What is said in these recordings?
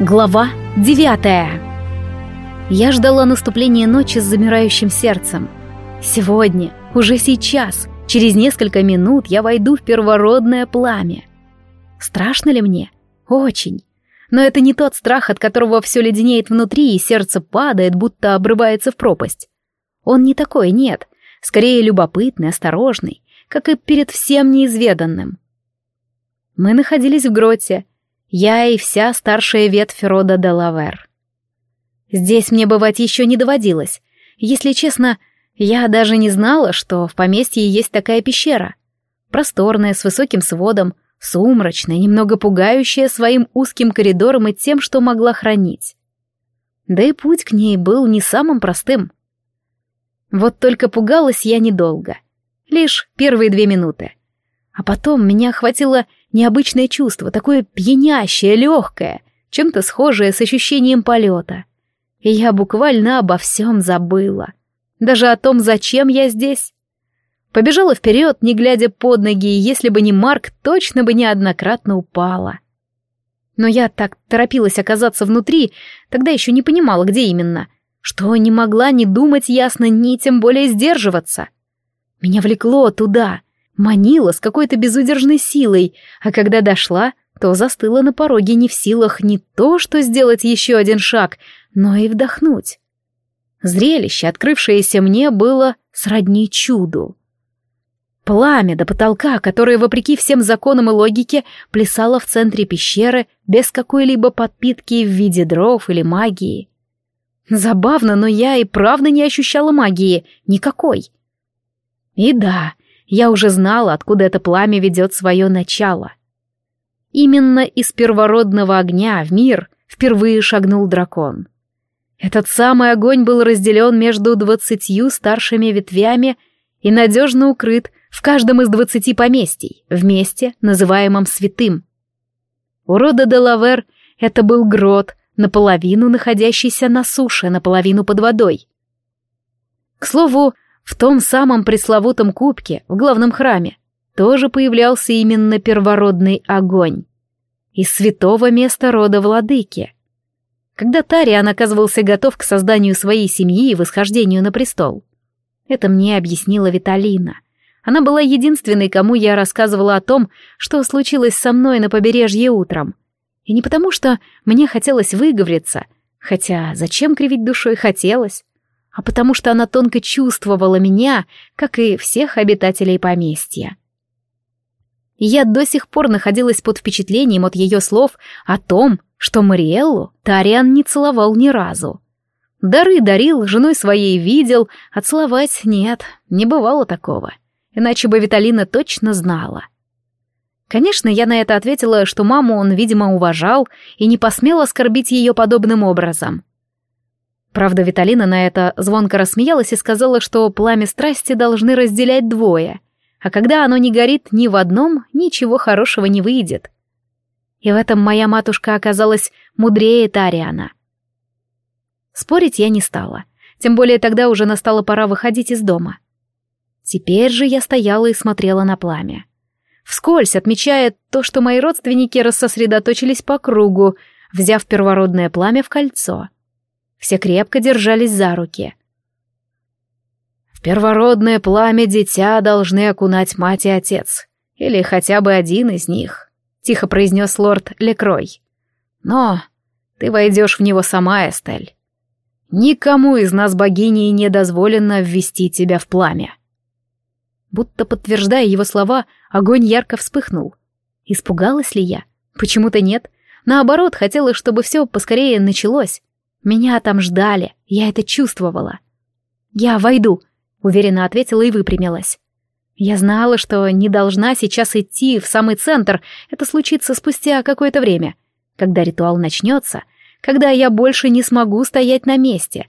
Глава девятая. Я ждала наступления ночи с замирающим сердцем. Сегодня, уже сейчас, через несколько минут я войду в первородное пламя. Страшно ли мне? Очень. Но это не тот страх, от которого все леденеет внутри и сердце падает, будто обрывается в пропасть. Он не такой, нет. Скорее любопытный, осторожный, как и перед всем неизведанным. Мы находились в гроте, я и вся старшая ветвь рода Делавер. Здесь мне бывать еще не доводилось. Если честно, я даже не знала, что в поместье есть такая пещера. Просторная, с высоким сводом, сумрачная, немного пугающая своим узким коридором и тем, что могла хранить. Да и путь к ней был не самым простым. Вот только пугалась я недолго. Лишь первые две минуты. А потом меня охватило необычное чувство, такое пьянящее, легкое, чем-то схожее с ощущением полета. И я буквально обо всем забыла. Даже о том, зачем я здесь. Побежала вперед, не глядя под ноги, и если бы не Марк, точно бы неоднократно упала. Но я так торопилась оказаться внутри, тогда еще не понимала, где именно, что не могла ни думать ясно, ни тем более сдерживаться. Меня влекло туда — манила с какой-то безудержной силой, а когда дошла, то застыла на пороге не в силах не то, что сделать еще один шаг, но и вдохнуть. Зрелище, открывшееся мне, было сродни чуду. Пламя до потолка, которое, вопреки всем законам и логике, плясало в центре пещеры без какой-либо подпитки в виде дров или магии. Забавно, но я и правда не ощущала магии, никакой. И да, я уже знала, откуда это пламя ведет свое начало. Именно из первородного огня в мир впервые шагнул дракон. Этот самый огонь был разделен между двадцатью старшими ветвями и надежно укрыт в каждом из двадцати поместий, вместе называемом святым. У рода Делавер это был грот, наполовину находящийся на суше, наполовину под водой. К слову, в том самом пресловутом кубке, в главном храме, тоже появлялся именно первородный огонь. Из святого места рода владыки. Когда Тариан оказывался готов к созданию своей семьи и восхождению на престол. Это мне объяснила Виталина. Она была единственной, кому я рассказывала о том, что случилось со мной на побережье утром. И не потому, что мне хотелось выговориться, хотя зачем кривить душой хотелось а потому что она тонко чувствовала меня, как и всех обитателей поместья. я до сих пор находилась под впечатлением от ее слов о том, что Мариэллу Тариан не целовал ни разу. Дары дарил, женой своей видел, а целовать нет, не бывало такого. Иначе бы Виталина точно знала. Конечно, я на это ответила, что маму он, видимо, уважал и не посмел оскорбить ее подобным образом. Правда, Виталина на это звонко рассмеялась и сказала, что пламя страсти должны разделять двое, а когда оно не горит ни в одном, ничего хорошего не выйдет. И в этом моя матушка оказалась мудрее Тариана. Спорить я не стала, тем более тогда уже настала пора выходить из дома. Теперь же я стояла и смотрела на пламя. Вскользь отмечая то, что мои родственники рассосредоточились по кругу, взяв первородное пламя в кольцо — все крепко держались за руки. В первородное пламя дитя должны окунать мать и отец. Или хотя бы один из них, — тихо произнес лорд Лекрой. Но ты войдешь в него сама, Эстель. Никому из нас богини не дозволено ввести тебя в пламя. Будто подтверждая его слова, огонь ярко вспыхнул. Испугалась ли я? Почему-то нет. Наоборот, хотела, чтобы все поскорее началось. Меня там ждали, я это чувствовала. «Я войду», — уверенно ответила и выпрямилась. Я знала, что не должна сейчас идти в самый центр, это случится спустя какое-то время, когда ритуал начнется, когда я больше не смогу стоять на месте.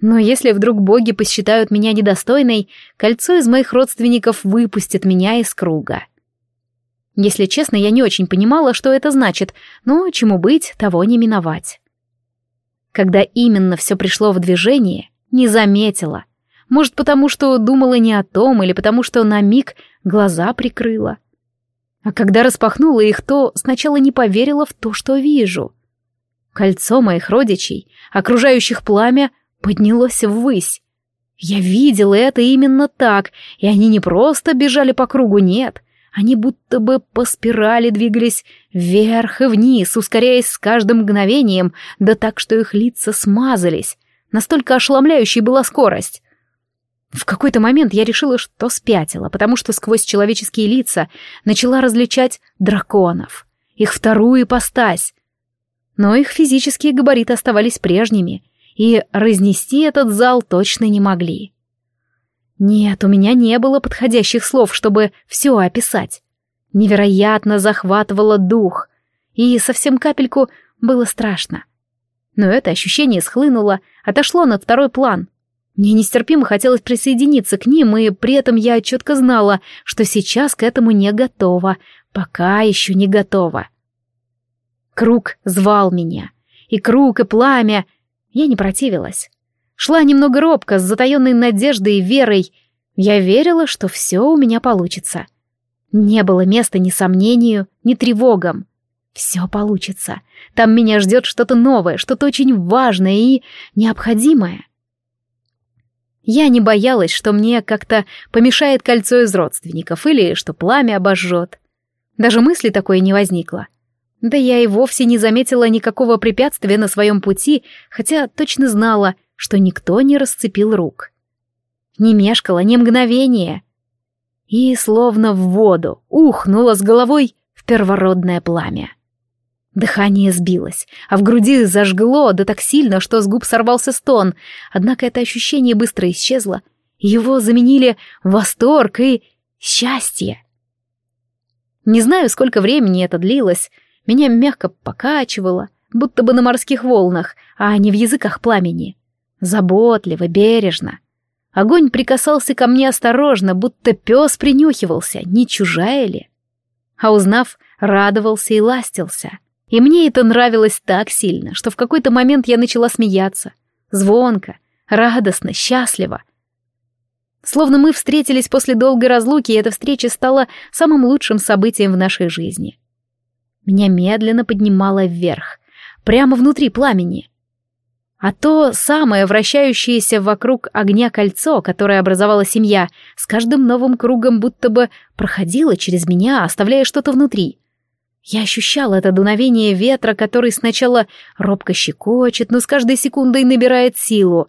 Но если вдруг боги посчитают меня недостойной, кольцо из моих родственников выпустит меня из круга. Если честно, я не очень понимала, что это значит, но чему быть, того не миновать. Когда именно все пришло в движение, не заметила. Может, потому что думала не о том, или потому что на миг глаза прикрыла. А когда распахнула их, то сначала не поверила в то, что вижу. Кольцо моих родичей, окружающих пламя, поднялось ввысь. Я видела это именно так, и они не просто бежали по кругу, нет. Они будто бы по спирали двигались вверх и вниз, ускоряясь с каждым мгновением, да так, что их лица смазались. Настолько ошеломляющей была скорость. В какой-то момент я решила, что спятила, потому что сквозь человеческие лица начала различать драконов, их вторую ипостась. Но их физические габариты оставались прежними, и разнести этот зал точно не могли. Нет, у меня не было подходящих слов, чтобы все описать. Невероятно захватывало дух, и совсем капельку было страшно. Но это ощущение схлынуло, отошло на второй план. Мне нестерпимо хотелось присоединиться к ним, и при этом я четко знала, что сейчас к этому не готова, пока еще не готова. Круг звал меня. И круг, и пламя. Я не противилась. Шла немного робко, с затаенной надеждой и верой. Я верила, что все у меня получится. Не было места ни сомнению, ни тревогам. Все получится. Там меня ждет что-то новое, что-то очень важное и необходимое. Я не боялась, что мне как-то помешает кольцо из родственников или что пламя обожжет. Даже мысли такой не возникло. Да я и вовсе не заметила никакого препятствия на своем пути, хотя точно знала, что никто не расцепил рук. Не мешкала ни мгновения. И словно в воду ухнула с головой в первородное пламя. Дыхание сбилось, а в груди зажгло, да так сильно, что с губ сорвался стон, однако это ощущение быстро исчезло, его заменили восторг и счастье. Не знаю, сколько времени это длилось, меня мягко покачивало, будто бы на морских волнах, а не в языках пламени. Заботливо, бережно. Огонь прикасался ко мне осторожно, будто пес принюхивался, не чужая ли. А узнав, радовался и ластился. И мне это нравилось так сильно, что в какой-то момент я начала смеяться. Звонко, радостно, счастливо. Словно мы встретились после долгой разлуки, и эта встреча стала самым лучшим событием в нашей жизни. Меня медленно поднимало вверх, прямо внутри пламени — а то самое вращающееся вокруг огня кольцо, которое образовала семья, с каждым новым кругом будто бы проходило через меня, оставляя что-то внутри. Я ощущала это дуновение ветра, который сначала робко щекочет, но с каждой секундой набирает силу.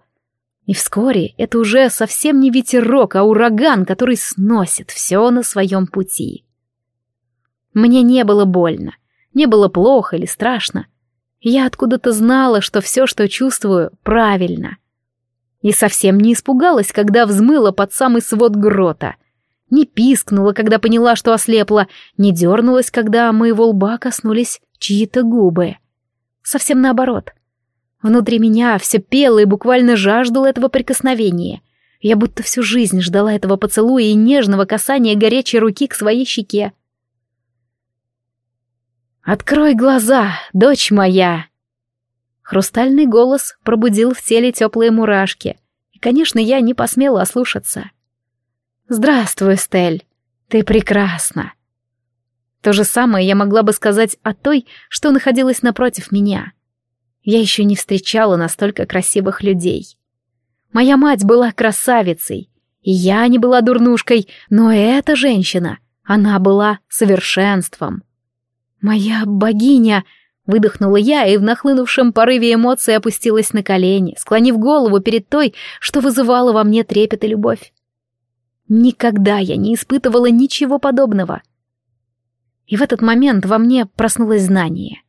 И вскоре это уже совсем не ветерок, а ураган, который сносит все на своем пути. Мне не было больно, не было плохо или страшно. Я откуда-то знала, что все, что чувствую, правильно. И совсем не испугалась, когда взмыла под самый свод грота. Не пискнула, когда поняла, что ослепла, не дернулась, когда моего лба коснулись чьи-то губы. Совсем наоборот. Внутри меня все пело и буквально жаждало этого прикосновения. Я будто всю жизнь ждала этого поцелуя и нежного касания горячей руки к своей щеке. «Открой глаза, дочь моя!» Хрустальный голос пробудил в теле теплые мурашки, и, конечно, я не посмела ослушаться. «Здравствуй, Стель, ты прекрасна!» То же самое я могла бы сказать о той, что находилась напротив меня. Я еще не встречала настолько красивых людей. Моя мать была красавицей, и я не была дурнушкой, но эта женщина, она была совершенством. «Моя богиня!» — выдохнула я и в нахлынувшем порыве эмоций опустилась на колени, склонив голову перед той, что вызывало во мне трепет и любовь. Никогда я не испытывала ничего подобного. И в этот момент во мне проснулось знание.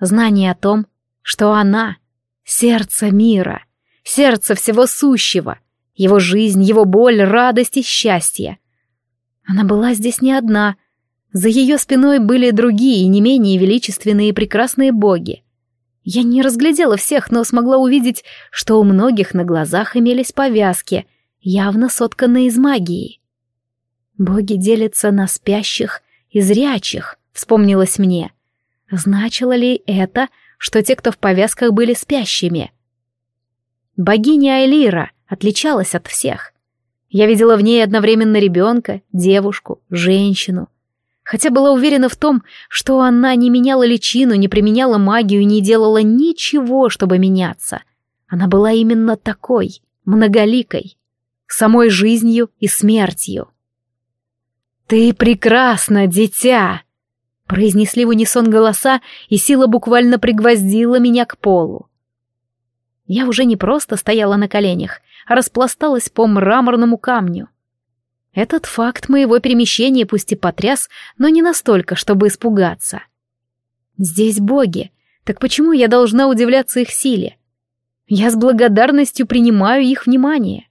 Знание о том, что она — сердце мира, сердце всего сущего, его жизнь, его боль, радость и счастье. Она была здесь не одна, за ее спиной были другие, не менее величественные и прекрасные боги. Я не разглядела всех, но смогла увидеть, что у многих на глазах имелись повязки, явно сотканные из магии. Боги делятся на спящих и зрячих, вспомнилось мне. Значило ли это, что те, кто в повязках, были спящими? Богиня Айлира отличалась от всех. Я видела в ней одновременно ребенка, девушку, женщину — хотя была уверена в том, что она не меняла личину, не применяла магию, не делала ничего, чтобы меняться. Она была именно такой, многоликой, самой жизнью и смертью. «Ты прекрасна, дитя!» Произнесли в унисон голоса, и сила буквально пригвоздила меня к полу. Я уже не просто стояла на коленях, а распласталась по мраморному камню. Этот факт моего перемещения пусть и потряс, но не настолько, чтобы испугаться. Здесь боги, так почему я должна удивляться их силе? Я с благодарностью принимаю их внимание.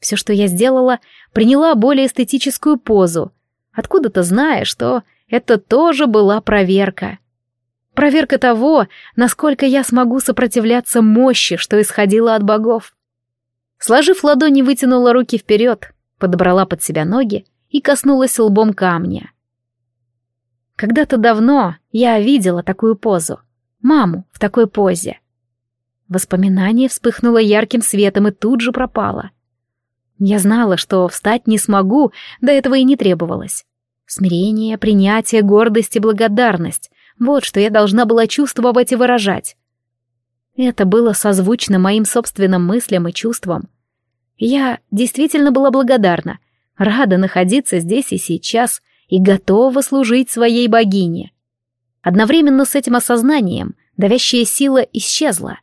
Все, что я сделала, приняла более эстетическую позу, откуда-то зная, что это тоже была проверка. Проверка того, насколько я смогу сопротивляться мощи, что исходила от богов. Сложив ладони, вытянула руки вперед, подобрала под себя ноги и коснулась лбом камня. Когда-то давно я видела такую позу. Маму в такой позе. Воспоминание вспыхнуло ярким светом и тут же пропало. Я знала, что встать не смогу, до этого и не требовалось. Смирение, принятие, гордость и благодарность — вот что я должна была чувствовать и выражать. Это было созвучно моим собственным мыслям и чувствам. Я действительно была благодарна, рада находиться здесь и сейчас и готова служить своей богине. Одновременно с этим осознанием давящая сила исчезла.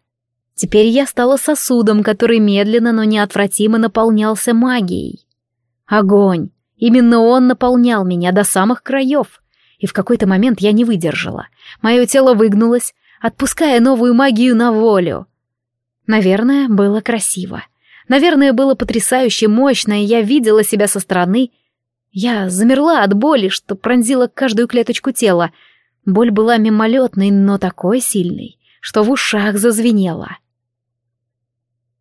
Теперь я стала сосудом, который медленно, но неотвратимо наполнялся магией. Огонь. Именно он наполнял меня до самых краев. И в какой-то момент я не выдержала. Мое тело выгнулось, отпуская новую магию на волю. Наверное, было красиво. Наверное, было потрясающе мощно, и я видела себя со стороны. Я замерла от боли, что пронзила каждую клеточку тела. Боль была мимолетной, но такой сильной, что в ушах зазвенело.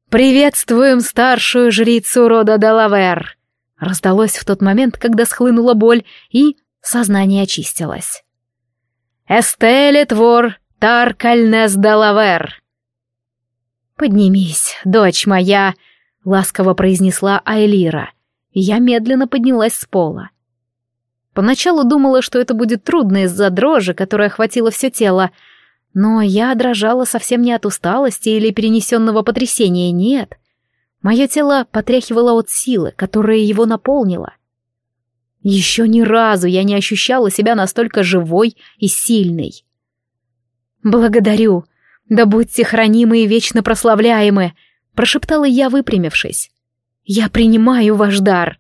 «Приветствуем старшую жрицу рода Делавер!» Раздалось в тот момент, когда схлынула боль, и сознание очистилось. «Эстеле Твор Таркальнес Делавер!» «Поднимись, дочь моя!» — ласково произнесла Айлира, я медленно поднялась с пола. Поначалу думала, что это будет трудно из-за дрожи, которая охватила все тело, но я дрожала совсем не от усталости или перенесенного потрясения, нет. Мое тело потряхивало от силы, которая его наполнила. Еще ни разу я не ощущала себя настолько живой и сильной. «Благодарю. Да будьте хранимы и вечно прославляемы», прошептала я, выпрямившись. «Я принимаю ваш дар!»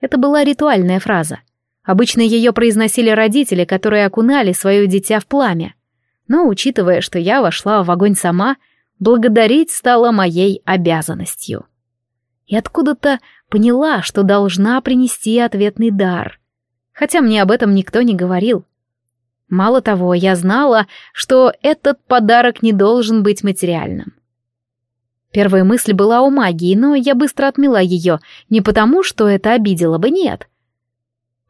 Это была ритуальная фраза. Обычно ее произносили родители, которые окунали свое дитя в пламя. Но, учитывая, что я вошла в огонь сама, благодарить стало моей обязанностью. И откуда-то поняла, что должна принести ответный дар. Хотя мне об этом никто не говорил. Мало того, я знала, что этот подарок не должен быть материальным. Первая мысль была о магии, но я быстро отмела ее, не потому, что это обидело бы, нет.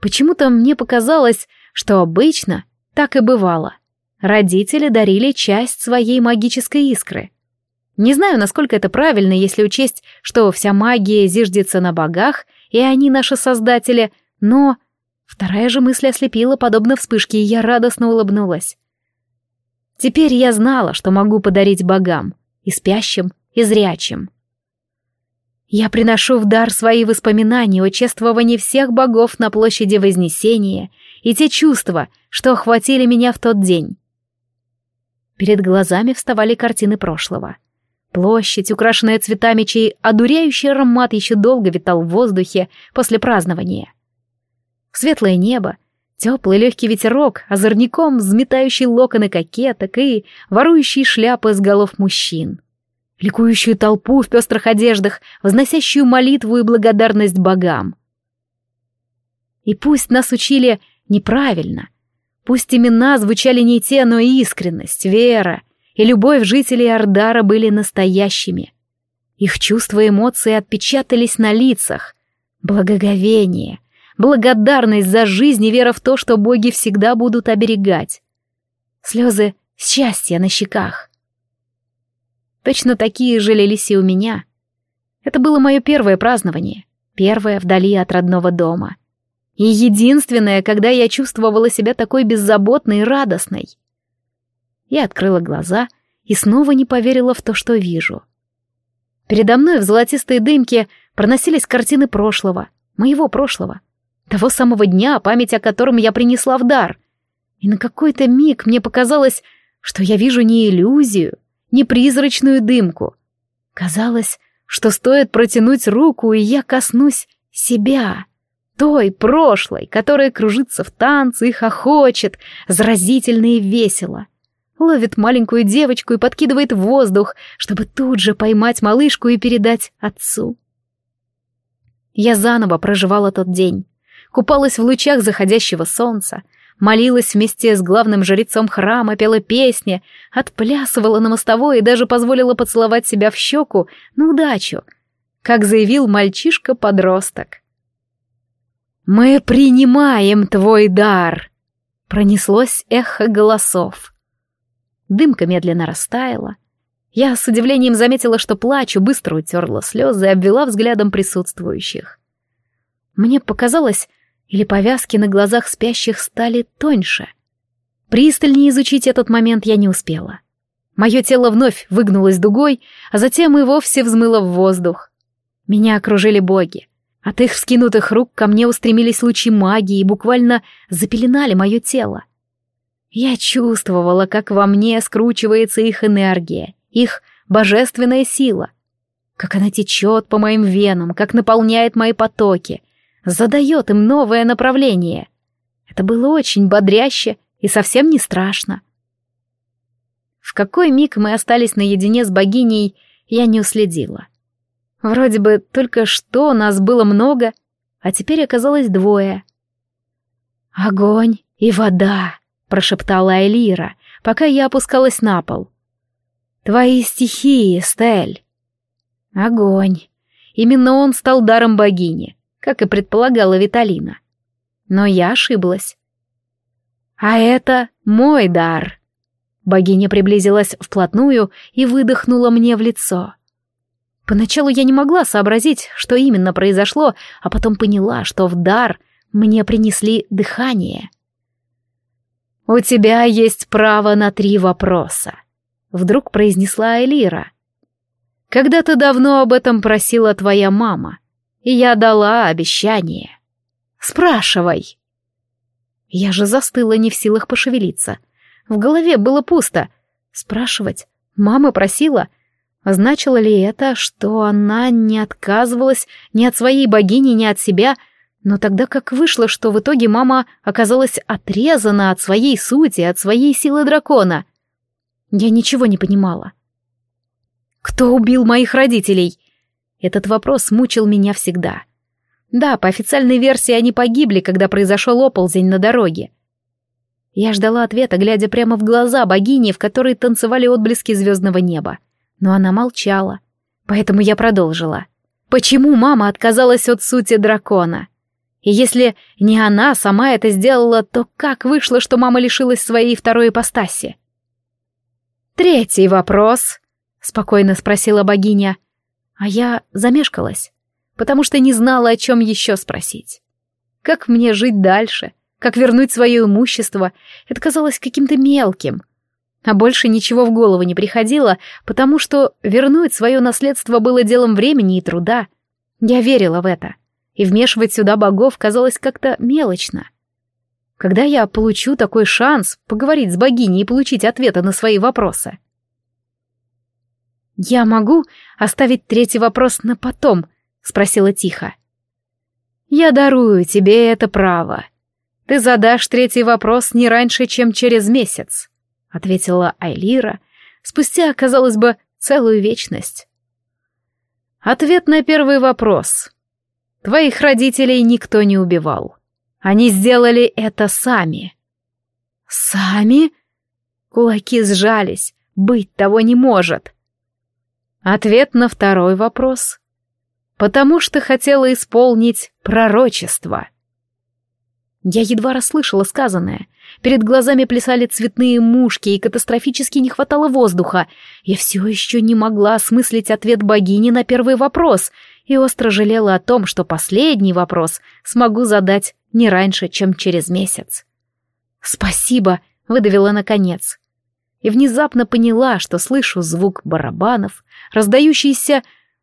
Почему-то мне показалось, что обычно так и бывало. Родители дарили часть своей магической искры. Не знаю, насколько это правильно, если учесть, что вся магия зиждется на богах, и они наши создатели, но... Вторая же мысль ослепила, подобно вспышке, и я радостно улыбнулась. Теперь я знала, что могу подарить богам, и спящим, и зрячим. Я приношу в дар свои воспоминания о чествовании всех богов на площади Вознесения и те чувства, что охватили меня в тот день. Перед глазами вставали картины прошлого. Площадь, украшенная цветами, чей одуряющий аромат еще долго витал в воздухе после празднования. Светлое небо, теплый легкий ветерок, озорником взметающий локоны кокеток и ворующий шляпы с голов мужчин ликующую толпу в пестрых одеждах, возносящую молитву и благодарность богам. И пусть нас учили неправильно, пусть имена звучали не те, но искренность, вера и любовь жителей Ордара были настоящими. Их чувства и эмоции отпечатались на лицах. Благоговение, благодарность за жизнь и вера в то, что боги всегда будут оберегать. Слезы счастья на щеках. Точно такие же лились и у меня. Это было мое первое празднование, первое вдали от родного дома. И единственное, когда я чувствовала себя такой беззаботной и радостной. Я открыла глаза и снова не поверила в то, что вижу. Передо мной в золотистой дымке проносились картины прошлого, моего прошлого, того самого дня, память о котором я принесла в дар. И на какой-то миг мне показалось, что я вижу не иллюзию, не призрачную дымку. Казалось, что стоит протянуть руку, и я коснусь себя, той прошлой, которая кружится в танце и хохочет, заразительно и весело. Ловит маленькую девочку и подкидывает в воздух, чтобы тут же поймать малышку и передать отцу. Я заново проживала тот день. Купалась в лучах заходящего солнца, молилась вместе с главным жрецом храма, пела песни, отплясывала на мостовой и даже позволила поцеловать себя в щеку на удачу, как заявил мальчишка-подросток. «Мы принимаем твой дар!» Пронеслось эхо голосов. Дымка медленно растаяла. Я с удивлением заметила, что плачу, быстро утерла слезы и обвела взглядом присутствующих. Мне показалось, или повязки на глазах спящих стали тоньше. Пристальнее изучить этот момент я не успела. Мое тело вновь выгнулось дугой, а затем и вовсе взмыло в воздух. Меня окружили боги. От их вскинутых рук ко мне устремились лучи магии и буквально запеленали мое тело. Я чувствовала, как во мне скручивается их энергия, их божественная сила, как она течет по моим венам, как наполняет мои потоки, задает им новое направление. Это было очень бодряще и совсем не страшно. В какой миг мы остались наедине с богиней, я не уследила. Вроде бы только что нас было много, а теперь оказалось двое. «Огонь и вода», — прошептала Элира, пока я опускалась на пол. «Твои стихии, Стель». Огонь. Именно он стал даром богини, как и предполагала Виталина. Но я ошиблась. «А это мой дар». Богиня приблизилась вплотную и выдохнула мне в лицо. Поначалу я не могла сообразить, что именно произошло, а потом поняла, что в дар мне принесли дыхание. «У тебя есть право на три вопроса», — вдруг произнесла Элира. «Когда-то давно об этом просила твоя мама, и я дала обещание. Спрашивай». Я же застыла не в силах пошевелиться. В голове было пусто. Спрашивать? Мама просила? Значило ли это, что она не отказывалась ни от своей богини, ни от себя, но тогда как вышло, что в итоге мама оказалась отрезана от своей сути, от своей силы дракона? Я ничего не понимала. Кто убил моих родителей? Этот вопрос мучил меня всегда. Да, по официальной версии они погибли, когда произошел оползень на дороге. Я ждала ответа, глядя прямо в глаза богини, в которой танцевали отблески звездного неба но она молчала. Поэтому я продолжила. Почему мама отказалась от сути дракона? И если не она сама это сделала, то как вышло, что мама лишилась своей второй ипостаси? «Третий вопрос», — спокойно спросила богиня. А я замешкалась, потому что не знала, о чем еще спросить. Как мне жить дальше? Как вернуть свое имущество? Это казалось каким-то мелким — а больше ничего в голову не приходило, потому что вернуть свое наследство было делом времени и труда. Я верила в это, и вмешивать сюда богов казалось как-то мелочно. Когда я получу такой шанс поговорить с богиней и получить ответы на свои вопросы? «Я могу оставить третий вопрос на потом?» — спросила тихо. «Я дарую тебе это право. Ты задашь третий вопрос не раньше, чем через месяц» ответила Айлира, спустя, казалось бы, целую вечность. Ответ на первый вопрос. Твоих родителей никто не убивал. Они сделали это сами. Сами? Кулаки сжались. Быть того не может. Ответ на второй вопрос. Потому что хотела исполнить пророчество. Я едва расслышала сказанное. Перед глазами плясали цветные мушки, и катастрофически не хватало воздуха. Я все еще не могла осмыслить ответ богини на первый вопрос, и остро жалела о том, что последний вопрос смогу задать не раньше, чем через месяц. «Спасибо», — выдавила наконец. И внезапно поняла, что слышу звук барабанов, раздающийся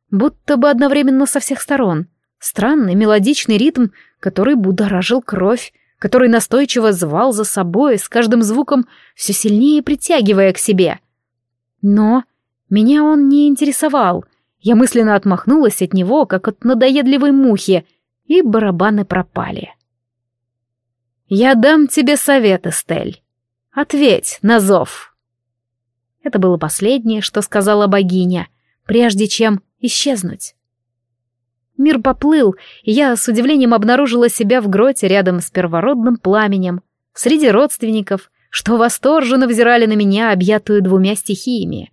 будто бы одновременно со всех сторон. Странный мелодичный ритм, который будоражил кровь, который настойчиво звал за собой, с каждым звуком все сильнее притягивая к себе. Но меня он не интересовал. Я мысленно отмахнулась от него, как от надоедливой мухи, и барабаны пропали. «Я дам тебе совет, Эстель. Ответь на зов». Это было последнее, что сказала богиня, прежде чем исчезнуть. Мир поплыл, и я с удивлением обнаружила себя в гроте рядом с первородным пламенем, среди родственников, что восторженно взирали на меня, объятую двумя стихиями.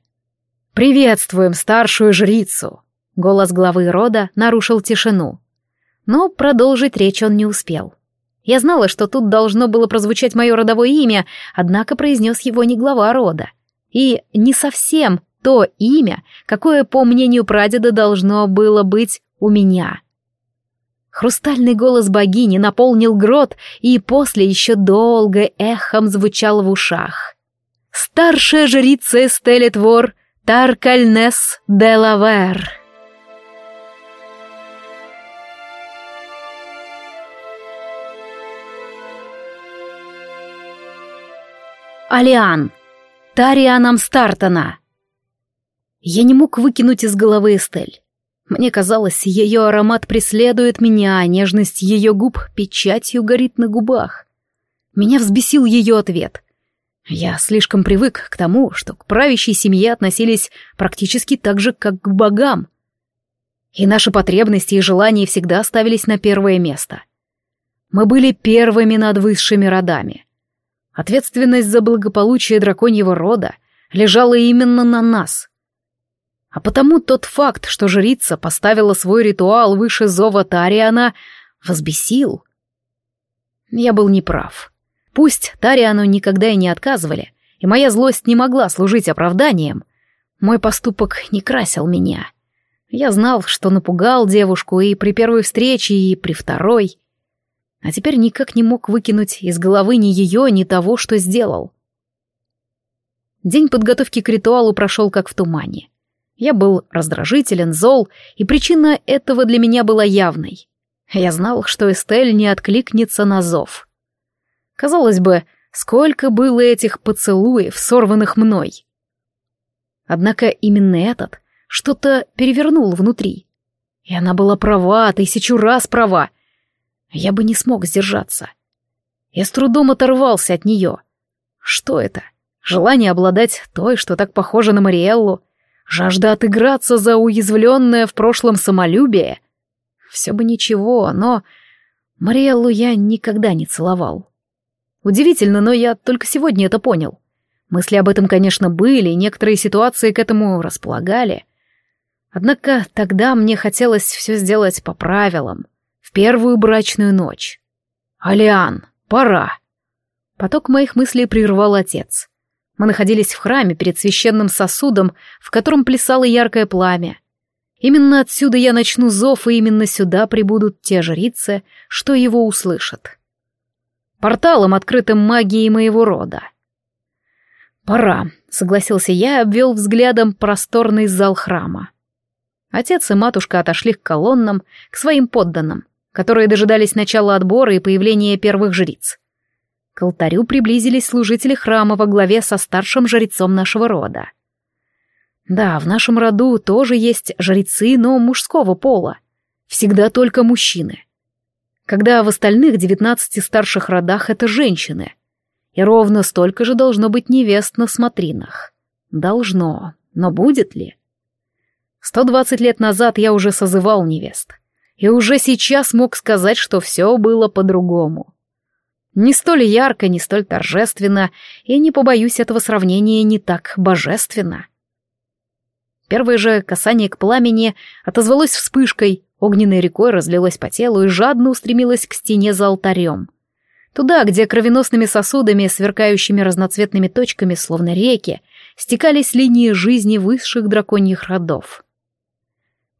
«Приветствуем старшую жрицу!» Голос главы рода нарушил тишину. Но продолжить речь он не успел. Я знала, что тут должно было прозвучать мое родовое имя, однако произнес его не глава рода. И не совсем то имя, какое, по мнению прадеда, должно было быть у меня. Хрустальный голос богини наполнил грот и после еще долго эхом звучал в ушах. «Старшая жрица Эстелли Твор Таркальнес де Лавер». Алиан. Тарианом Стартона. Я не мог выкинуть из головы Эстель. Мне казалось, ее аромат преследует меня, а нежность ее губ печатью горит на губах. Меня взбесил ее ответ. Я слишком привык к тому, что к правящей семье относились практически так же, как к богам. И наши потребности и желания всегда ставились на первое место. Мы были первыми над высшими родами. Ответственность за благополучие драконьего рода лежала именно на нас. А потому тот факт, что жрица поставила свой ритуал выше зова Тариана, возбесил. Я был неправ. Пусть Тариану никогда и не отказывали, и моя злость не могла служить оправданием, мой поступок не красил меня. Я знал, что напугал девушку и при первой встрече, и при второй. А теперь никак не мог выкинуть из головы ни ее, ни того, что сделал. День подготовки к ритуалу прошел как в тумане. Я был раздражителен, зол, и причина этого для меня была явной. Я знал, что Эстель не откликнется на зов. Казалось бы, сколько было этих поцелуев, сорванных мной. Однако именно этот что-то перевернул внутри. И она была права, тысячу раз права. Я бы не смог сдержаться. Я с трудом оторвался от нее. Что это? Желание обладать той, что так похоже на Мариэллу, Жажда отыграться за уязвленное в прошлом самолюбие? Все бы ничего, но... Мариэллу я никогда не целовал. Удивительно, но я только сегодня это понял. Мысли об этом, конечно, были, некоторые ситуации к этому располагали. Однако тогда мне хотелось все сделать по правилам, в первую брачную ночь. «Алиан, пора!» Поток моих мыслей прервал отец. Мы находились в храме перед священным сосудом, в котором плясало яркое пламя. Именно отсюда я начну зов, и именно сюда прибудут те жрицы, что его услышат. Порталом, открытым магией моего рода. «Пора», — согласился я и обвел взглядом просторный зал храма. Отец и матушка отошли к колоннам, к своим подданным, которые дожидались начала отбора и появления первых жриц. К алтарю приблизились служители храма во главе со старшим жрецом нашего рода. Да, в нашем роду тоже есть жрецы, но мужского пола. Всегда только мужчины. Когда в остальных девятнадцати старших родах это женщины. И ровно столько же должно быть невест на смотринах. Должно. Но будет ли? Сто двадцать лет назад я уже созывал невест. И уже сейчас мог сказать, что все было по-другому. Не столь ярко, не столь торжественно, и не побоюсь этого сравнения, не так божественно. Первое же касание к пламени отозвалось вспышкой, огненной рекой разлилось по телу и жадно устремилось к стене за алтарем. Туда, где кровеносными сосудами, сверкающими разноцветными точками, словно реки, стекались линии жизни высших драконьих родов.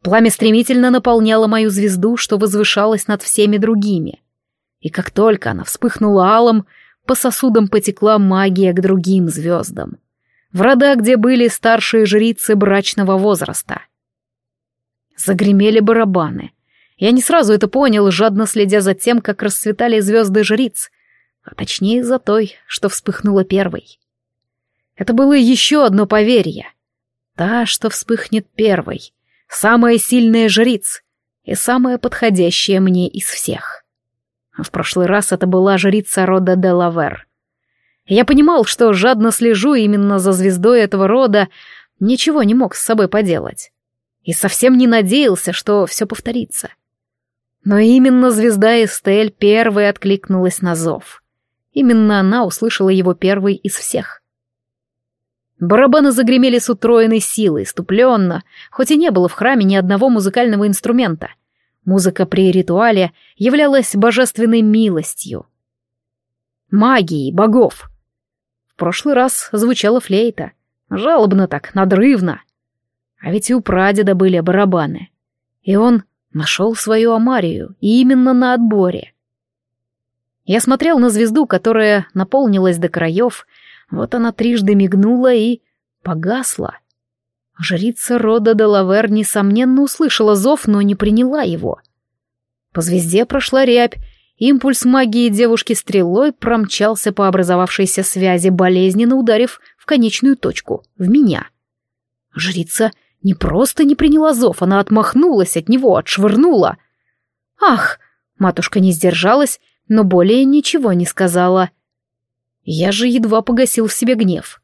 Пламя стремительно наполняло мою звезду, что возвышалось над всеми другими — И как только она вспыхнула алым, по сосудам потекла магия к другим звездам. В рода, где были старшие жрицы брачного возраста. Загремели барабаны. Я не сразу это понял, жадно следя за тем, как расцветали звезды жриц, а точнее за той, что вспыхнула первой. Это было еще одно поверье. Та, что вспыхнет первой, самая сильная жриц и самая подходящая мне из всех. В прошлый раз это была жрица рода Делавер. Я понимал, что жадно слежу именно за звездой этого рода, ничего не мог с собой поделать. И совсем не надеялся, что все повторится. Но именно звезда Эстель первой откликнулась на зов. Именно она услышала его первой из всех. Барабаны загремели с утроенной силой, ступленно, хоть и не было в храме ни одного музыкального инструмента. Музыка при ритуале являлась божественной милостью. Магией богов. В прошлый раз звучала флейта. Жалобно так, надрывно. А ведь и у прадеда были барабаны. И он нашел свою Амарию, именно на отборе. Я смотрел на звезду, которая наполнилась до краев, вот она трижды мигнула и погасла. Жрица рода Делавер, несомненно, услышала зов, но не приняла его. По звезде прошла рябь, импульс магии девушки стрелой промчался по образовавшейся связи, болезненно ударив в конечную точку, в меня. Жрица не просто не приняла зов, она отмахнулась от него, отшвырнула. «Ах!» — матушка не сдержалась, но более ничего не сказала. Я же едва погасил в себе гнев.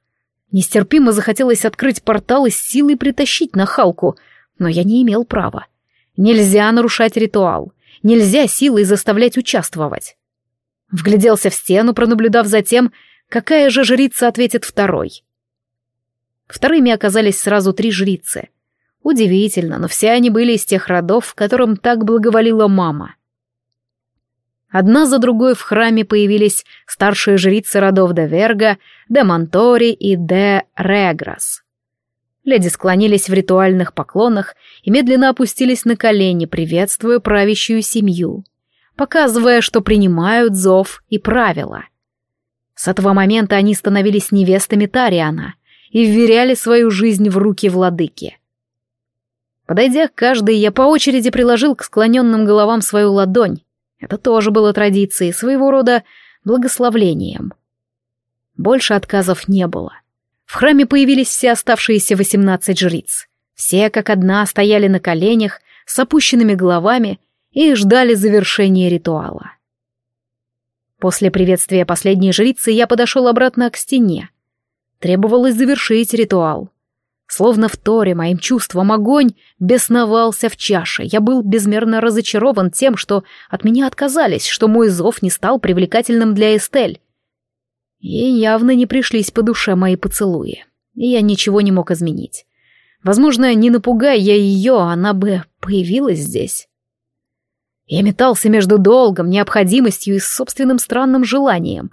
Нестерпимо захотелось открыть портал и силой притащить на Халку, но я не имел права. Нельзя нарушать ритуал, нельзя силой заставлять участвовать. Вгляделся в стену, пронаблюдав за тем, какая же жрица ответит второй. Вторыми оказались сразу три жрицы. Удивительно, но все они были из тех родов, которым так благоволила мама. Одна за другой в храме появились старшие жрицы родов де Верга, де Монтори и де Реграс. Леди склонились в ритуальных поклонах и медленно опустились на колени, приветствуя правящую семью, показывая, что принимают зов и правила. С этого момента они становились невестами Тариана и вверяли свою жизнь в руки владыки. Подойдя к каждой, я по очереди приложил к склоненным головам свою ладонь, это тоже было традицией, своего рода благословлением. Больше отказов не было. В храме появились все оставшиеся восемнадцать жриц. Все как одна стояли на коленях, с опущенными головами и ждали завершения ритуала. После приветствия последней жрицы я подошел обратно к стене. Требовалось завершить ритуал. Словно в торе моим чувствам огонь бесновался в чаше. Я был безмерно разочарован тем, что от меня отказались, что мой зов не стал привлекательным для Эстель. Ей явно не пришлись по душе мои поцелуи, и я ничего не мог изменить. Возможно, не напугая я ее, она бы появилась здесь. Я метался между долгом, необходимостью и собственным странным желанием.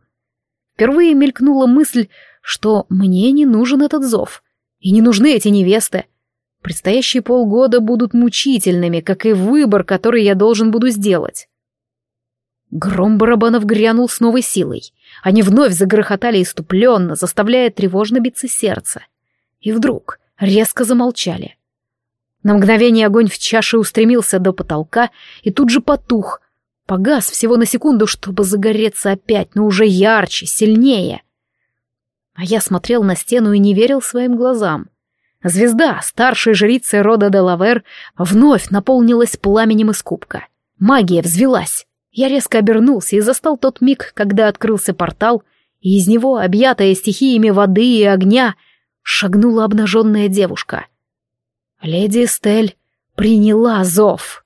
Впервые мелькнула мысль, что мне не нужен этот зов — и не нужны эти невесты. Предстоящие полгода будут мучительными, как и выбор, который я должен буду сделать. Гром барабанов грянул с новой силой. Они вновь загрохотали иступленно, заставляя тревожно биться сердце. И вдруг резко замолчали. На мгновение огонь в чаше устремился до потолка и тут же потух. Погас всего на секунду, чтобы загореться опять, но уже ярче, сильнее — а я смотрел на стену и не верил своим глазам. Звезда, старшей жрицы рода Делавер, вновь наполнилась пламенем из кубка. Магия взвелась. Я резко обернулся и застал тот миг, когда открылся портал, и из него, объятая стихиями воды и огня, шагнула обнаженная девушка. Леди Стель приняла зов.